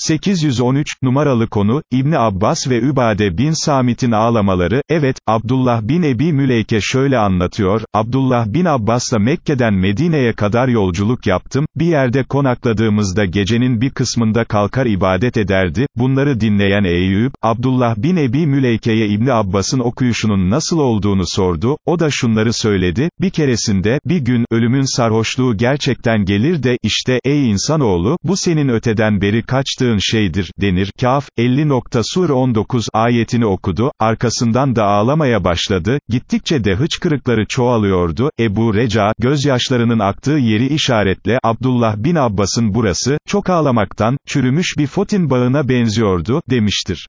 813, numaralı konu, İbni Abbas ve Übade bin Samit'in ağlamaları, evet, Abdullah bin Ebi Müleyke şöyle anlatıyor, Abdullah bin Abbas'la Mekke'den Medine'ye kadar yolculuk yaptım, bir yerde konakladığımızda gecenin bir kısmında kalkar ibadet ederdi, bunları dinleyen Eyüp, Abdullah bin Ebi Müleyke'ye İbni Abbas'ın okuyuşunun nasıl olduğunu sordu, o da şunları söyledi, bir keresinde, bir gün, ölümün sarhoşluğu gerçekten gelir de, işte, ey insanoğlu, bu senin öteden beri kaçtığı yaptığın şeydir, denir. Kaf, 50. Sur 19 ayetini okudu, arkasından da ağlamaya başladı, gittikçe de hıçkırıkları çoğalıyordu, Ebu Reca, gözyaşlarının aktığı yeri işaretle, Abdullah bin Abbas'ın burası, çok ağlamaktan, çürümüş bir fotin bağına benziyordu, demiştir.